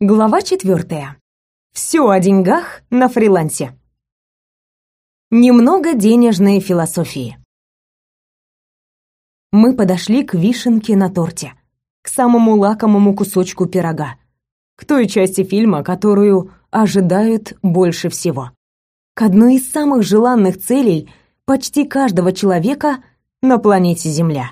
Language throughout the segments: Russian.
Глава четвертая. Все о деньгах на фрилансе. Немного денежной философии. Мы подошли к вишенке на торте, к самому лакомому кусочку пирога, к той части фильма, которую ожидают больше всего. К одной из самых желанных целей почти каждого человека на планете Земля.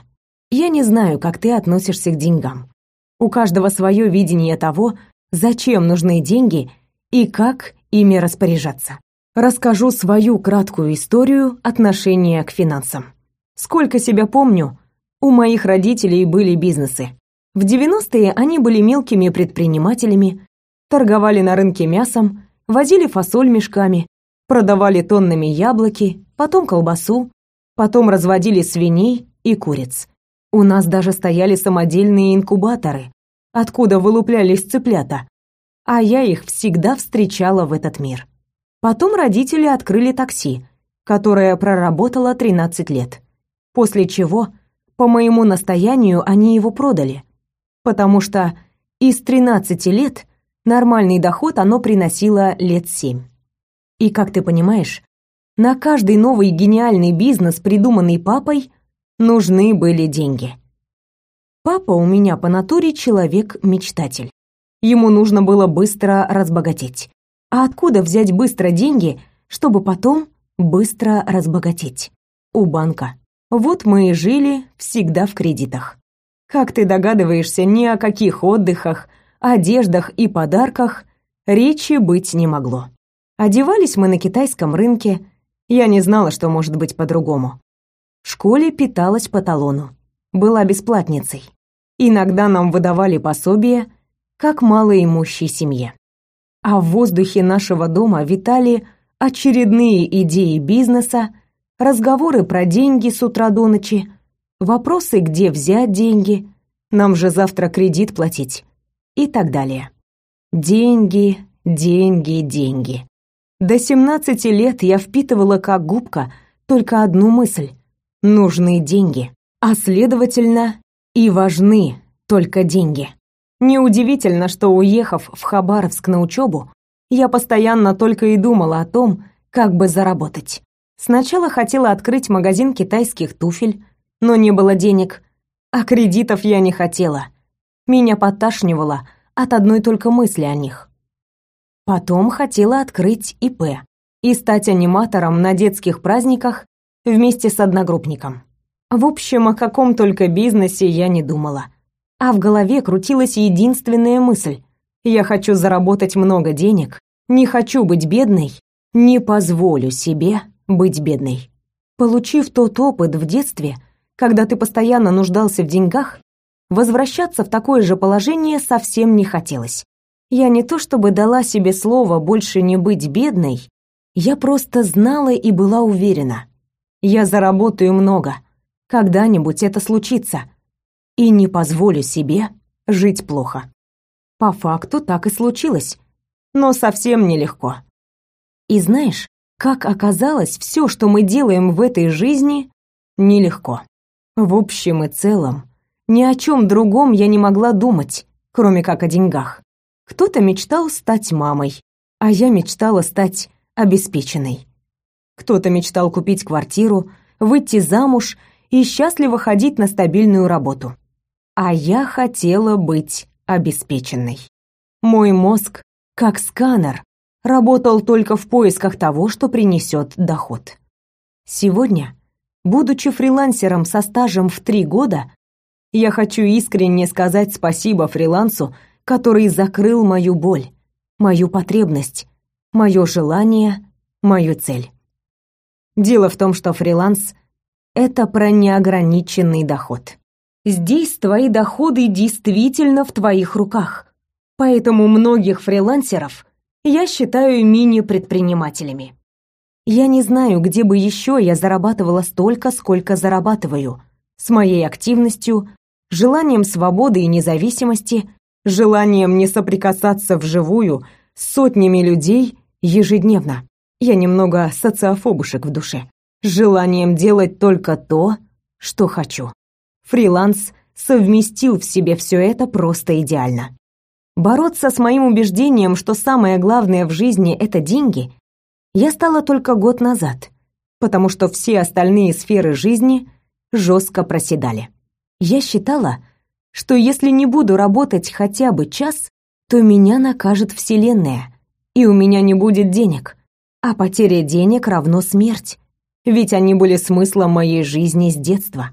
Я не знаю, как ты относишься к деньгам. У каждого свое видение того, зачем нужны деньги и как ими распоряжаться. Расскажу свою краткую историю отношения к финансам. Сколько себя помню, у моих родителей были бизнесы. В 90-е они были мелкими предпринимателями, торговали на рынке мясом, возили фасоль мешками, продавали тоннами яблоки, потом колбасу, потом разводили свиней и куриц. У нас даже стояли самодельные инкубаторы, откуда вылуплялись цыплята, а я их всегда встречала в этот мир. Потом родители открыли такси, которое проработало 13 лет, после чего, по моему настоянию, они его продали, потому что из 13 лет нормальный доход оно приносило лет 7. И, как ты понимаешь, на каждый новый гениальный бизнес, придуманный папой, нужны были деньги. Папа у меня по натуре человек-мечтатель. Ему нужно было быстро разбогатеть. А откуда взять быстро деньги, чтобы потом быстро разбогатеть? У банка. Вот мы и жили всегда в кредитах. Как ты догадываешься, ни о каких отдыхах, одеждах и подарках речи быть не могло. Одевались мы на китайском рынке. Я не знала, что может быть по-другому. В школе питалась по талону была бесплатницей. Иногда нам выдавали пособие, как малоимущей семье. А в воздухе нашего дома витали очередные идеи бизнеса, разговоры про деньги с утра до ночи, вопросы, где взять деньги, нам же завтра кредит платить и так далее. Деньги, деньги, деньги. До 17 лет я впитывала как губка только одну мысль – нужны деньги а следовательно и важны только деньги. Неудивительно, что уехав в Хабаровск на учебу, я постоянно только и думала о том, как бы заработать. Сначала хотела открыть магазин китайских туфель, но не было денег, а кредитов я не хотела. Меня подташнивало от одной только мысли о них. Потом хотела открыть ИП и стать аниматором на детских праздниках вместе с одногруппником. В общем, о каком только бизнесе я не думала. А в голове крутилась единственная мысль. Я хочу заработать много денег, не хочу быть бедной, не позволю себе быть бедной. Получив тот опыт в детстве, когда ты постоянно нуждался в деньгах, возвращаться в такое же положение совсем не хотелось. Я не то чтобы дала себе слово больше не быть бедной, я просто знала и была уверена. Я заработаю много — когда-нибудь это случится. И не позволю себе жить плохо. По факту так и случилось, но совсем нелегко. И знаешь, как оказалось, все, что мы делаем в этой жизни, нелегко. В общем и целом, ни о чем другом я не могла думать, кроме как о деньгах. Кто-то мечтал стать мамой, а я мечтала стать обеспеченной. Кто-то мечтал купить квартиру, выйти замуж и счастливо ходить на стабильную работу. А я хотела быть обеспеченной. Мой мозг, как сканер, работал только в поисках того, что принесет доход. Сегодня, будучи фрилансером со стажем в три года, я хочу искренне сказать спасибо фрилансу, который закрыл мою боль, мою потребность, мое желание, мою цель. Дело в том, что фриланс это про неограниченный доход. Здесь твои доходы действительно в твоих руках. Поэтому многих фрилансеров я считаю мини-предпринимателями. Я не знаю, где бы еще я зарабатывала столько, сколько зарабатываю. С моей активностью, желанием свободы и независимости, желанием не соприкасаться вживую с сотнями людей ежедневно. Я немного социофобушек в душе желанием делать только то, что хочу. Фриланс совместил в себе все это просто идеально. Бороться с моим убеждением, что самое главное в жизни это деньги, я стала только год назад, потому что все остальные сферы жизни жестко проседали. Я считала, что если не буду работать хотя бы час, то меня накажет Вселенная, и у меня не будет денег, а потеря денег равно смерть, ведь они были смыслом моей жизни с детства.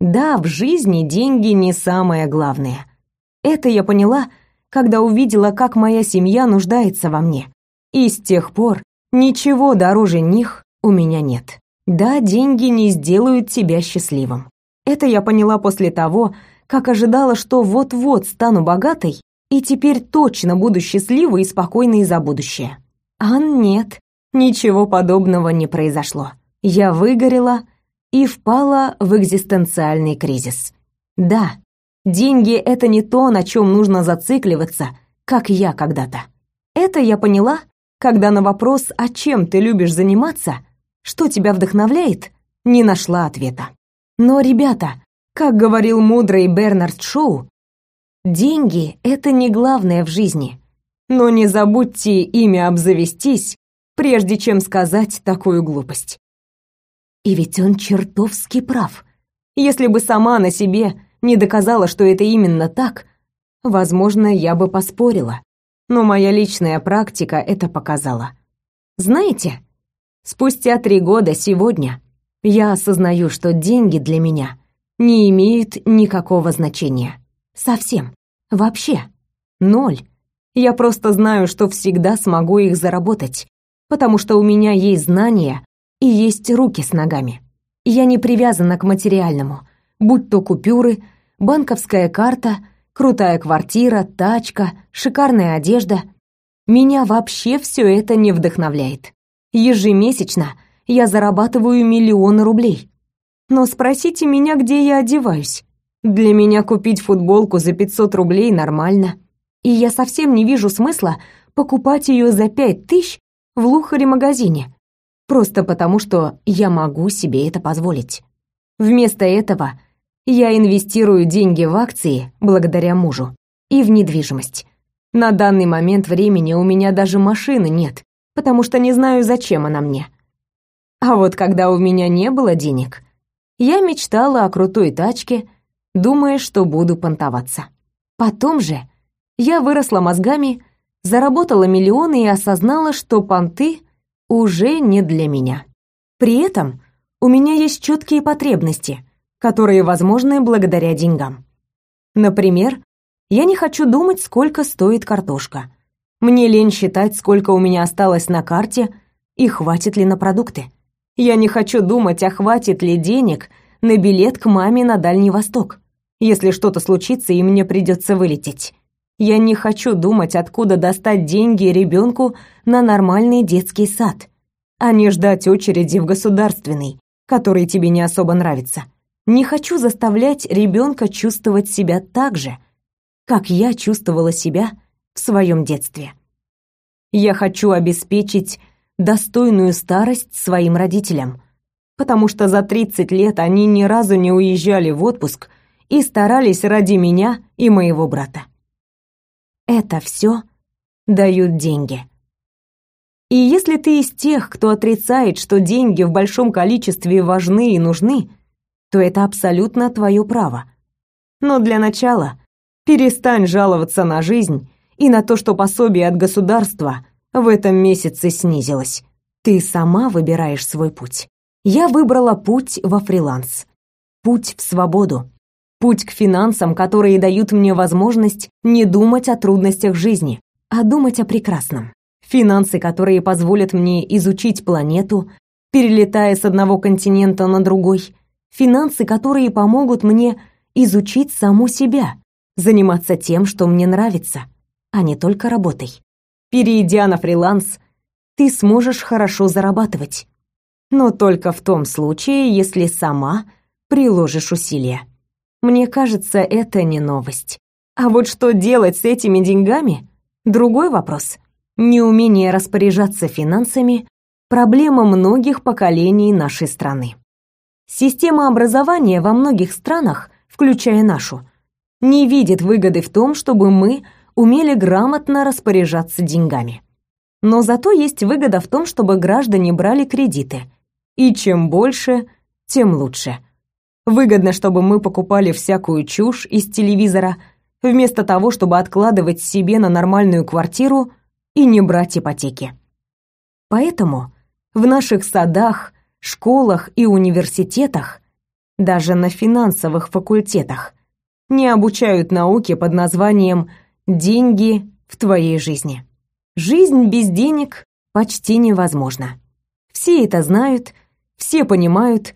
Да, в жизни деньги не самое главное. Это я поняла, когда увидела, как моя семья нуждается во мне. И с тех пор ничего дороже них у меня нет. Да, деньги не сделают тебя счастливым. Это я поняла после того, как ожидала, что вот-вот стану богатой и теперь точно буду счастливой и спокойной за будущее. А нет, ничего подобного не произошло. Я выгорела и впала в экзистенциальный кризис. Да, Деньги — это не то, на чем нужно зацикливаться, как я когда-то. Это я поняла, когда на вопрос «А чем ты любишь заниматься?», что тебя вдохновляет, не нашла ответа. Но, ребята, как говорил мудрый Бернард Шоу, деньги — это не главное в жизни. Но не забудьте ими обзавестись, прежде чем сказать такую глупость. И ведь он чертовски прав. Если бы сама на себе не доказала, что это именно так, возможно, я бы поспорила. Но моя личная практика это показала. Знаете, спустя три года сегодня я осознаю, что деньги для меня не имеют никакого значения. Совсем. Вообще. Ноль. Я просто знаю, что всегда смогу их заработать, потому что у меня есть знания и есть руки с ногами. Я не привязана к материальному, будь то купюры, банковская карта, крутая квартира, тачка, шикарная одежда. Меня вообще все это не вдохновляет. Ежемесячно я зарабатываю миллионы рублей. Но спросите меня, где я одеваюсь. Для меня купить футболку за 500 рублей нормально. И я совсем не вижу смысла покупать ее за 5000 в Лухаре-магазине. Просто потому, что я могу себе это позволить. Вместо этого я инвестирую деньги в акции благодаря мужу и в недвижимость. На данный момент времени у меня даже машины нет, потому что не знаю, зачем она мне. А вот когда у меня не было денег, я мечтала о крутой тачке, думая, что буду понтоваться. Потом же я выросла мозгами, заработала миллионы и осознала, что понты уже не для меня. При этом у меня есть четкие потребности, которые возможны благодаря деньгам. Например, я не хочу думать, сколько стоит картошка. Мне лень считать, сколько у меня осталось на карте и хватит ли на продукты. Я не хочу думать, а хватит ли денег на билет к маме на Дальний Восток, если что-то случится и мне придется вылететь. Я не хочу думать, откуда достать деньги ребенку на нормальный детский сад, а не ждать очереди в государственный, который тебе не особо нравится. Не хочу заставлять ребенка чувствовать себя так же, как я чувствовала себя в своем детстве. Я хочу обеспечить достойную старость своим родителям, потому что за 30 лет они ни разу не уезжали в отпуск и старались ради меня и моего брата. Это все дают деньги. И если ты из тех, кто отрицает, что деньги в большом количестве важны и нужны, то это абсолютно твое право. Но для начала перестань жаловаться на жизнь и на то, что пособие от государства в этом месяце снизилось. Ты сама выбираешь свой путь. Я выбрала путь во фриланс. Путь в свободу. Путь к финансам, которые дают мне возможность не думать о трудностях жизни, а думать о прекрасном. Финансы, которые позволят мне изучить планету, перелетая с одного континента на другой, финансы, которые помогут мне изучить саму себя, заниматься тем, что мне нравится, а не только работой. Перейдя на фриланс, ты сможешь хорошо зарабатывать, но только в том случае, если сама приложишь усилия. Мне кажется, это не новость. А вот что делать с этими деньгами другой вопрос. Неумение распоряжаться финансами проблема многих поколений нашей страны. Система образования во многих странах, включая нашу, не видит выгоды в том, чтобы мы умели грамотно распоряжаться деньгами. Но зато есть выгода в том, чтобы граждане брали кредиты. И чем больше, тем лучше. Выгодно, чтобы мы покупали всякую чушь из телевизора, вместо того, чтобы откладывать себе на нормальную квартиру и не брать ипотеки. Поэтому в наших садах, школах и университетах, даже на финансовых факультетах, не обучают науке под названием «деньги в твоей жизни». Жизнь без денег почти невозможна. Все это знают, все понимают,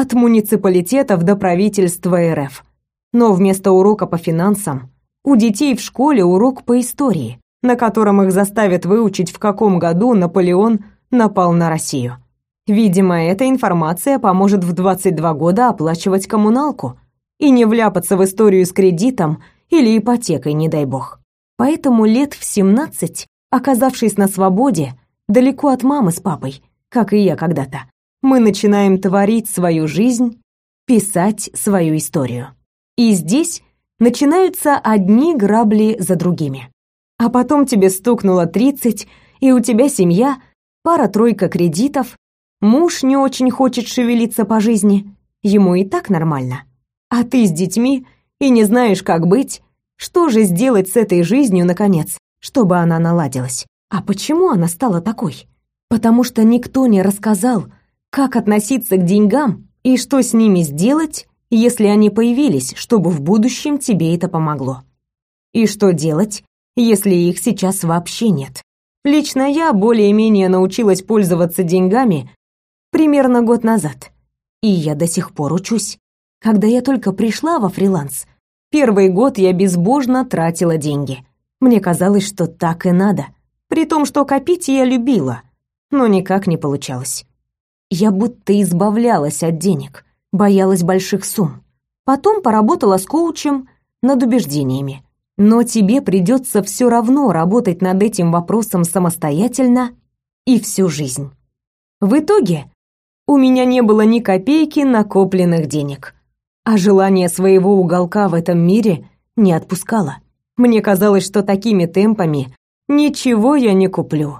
от муниципалитетов до правительства РФ. Но вместо урока по финансам у детей в школе урок по истории, на котором их заставят выучить, в каком году Наполеон напал на Россию. Видимо, эта информация поможет в 22 года оплачивать коммуналку и не вляпаться в историю с кредитом или ипотекой, не дай бог. Поэтому лет в 17, оказавшись на свободе, далеко от мамы с папой, как и я когда-то, мы начинаем творить свою жизнь, писать свою историю. И здесь начинаются одни грабли за другими. А потом тебе стукнуло 30, и у тебя семья, пара-тройка кредитов, муж не очень хочет шевелиться по жизни, ему и так нормально. А ты с детьми и не знаешь, как быть, что же сделать с этой жизнью, наконец, чтобы она наладилась. А почему она стала такой? Потому что никто не рассказал, как относиться к деньгам и что с ними сделать, если они появились, чтобы в будущем тебе это помогло. И что делать, если их сейчас вообще нет. Лично я более-менее научилась пользоваться деньгами примерно год назад. И я до сих пор учусь. Когда я только пришла во фриланс, первый год я безбожно тратила деньги. Мне казалось, что так и надо. При том, что копить я любила, но никак не получалось. Я будто избавлялась от денег, боялась больших сумм. Потом поработала с коучем над убеждениями. Но тебе придется все равно работать над этим вопросом самостоятельно и всю жизнь. В итоге у меня не было ни копейки накопленных денег, а желание своего уголка в этом мире не отпускало. Мне казалось, что такими темпами ничего я не куплю,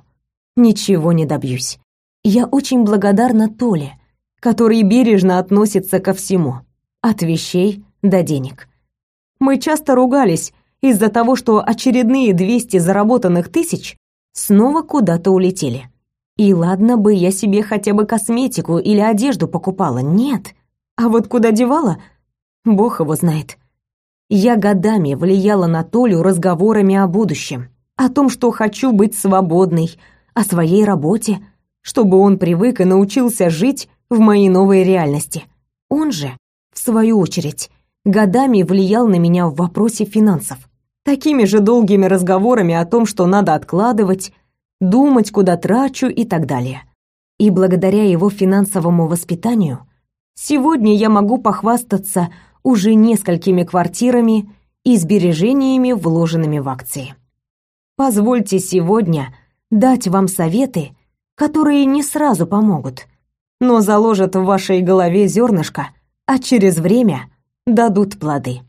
ничего не добьюсь. Я очень благодарна Толе, который бережно относится ко всему, от вещей до денег. Мы часто ругались, из-за того, что очередные 200 заработанных тысяч снова куда-то улетели. И ладно бы я себе хотя бы косметику или одежду покупала, нет. А вот куда девала, бог его знает. Я годами влияла на Толю разговорами о будущем, о том, что хочу быть свободной, о своей работе, чтобы он привык и научился жить в моей новой реальности. Он же, в свою очередь, годами влиял на меня в вопросе финансов. Такими же долгими разговорами о том, что надо откладывать, думать, куда трачу и так далее. И благодаря его финансовому воспитанию сегодня я могу похвастаться уже несколькими квартирами и сбережениями, вложенными в акции. Позвольте сегодня дать вам советы, которые не сразу помогут, но заложат в вашей голове зернышко, а через время дадут плоды.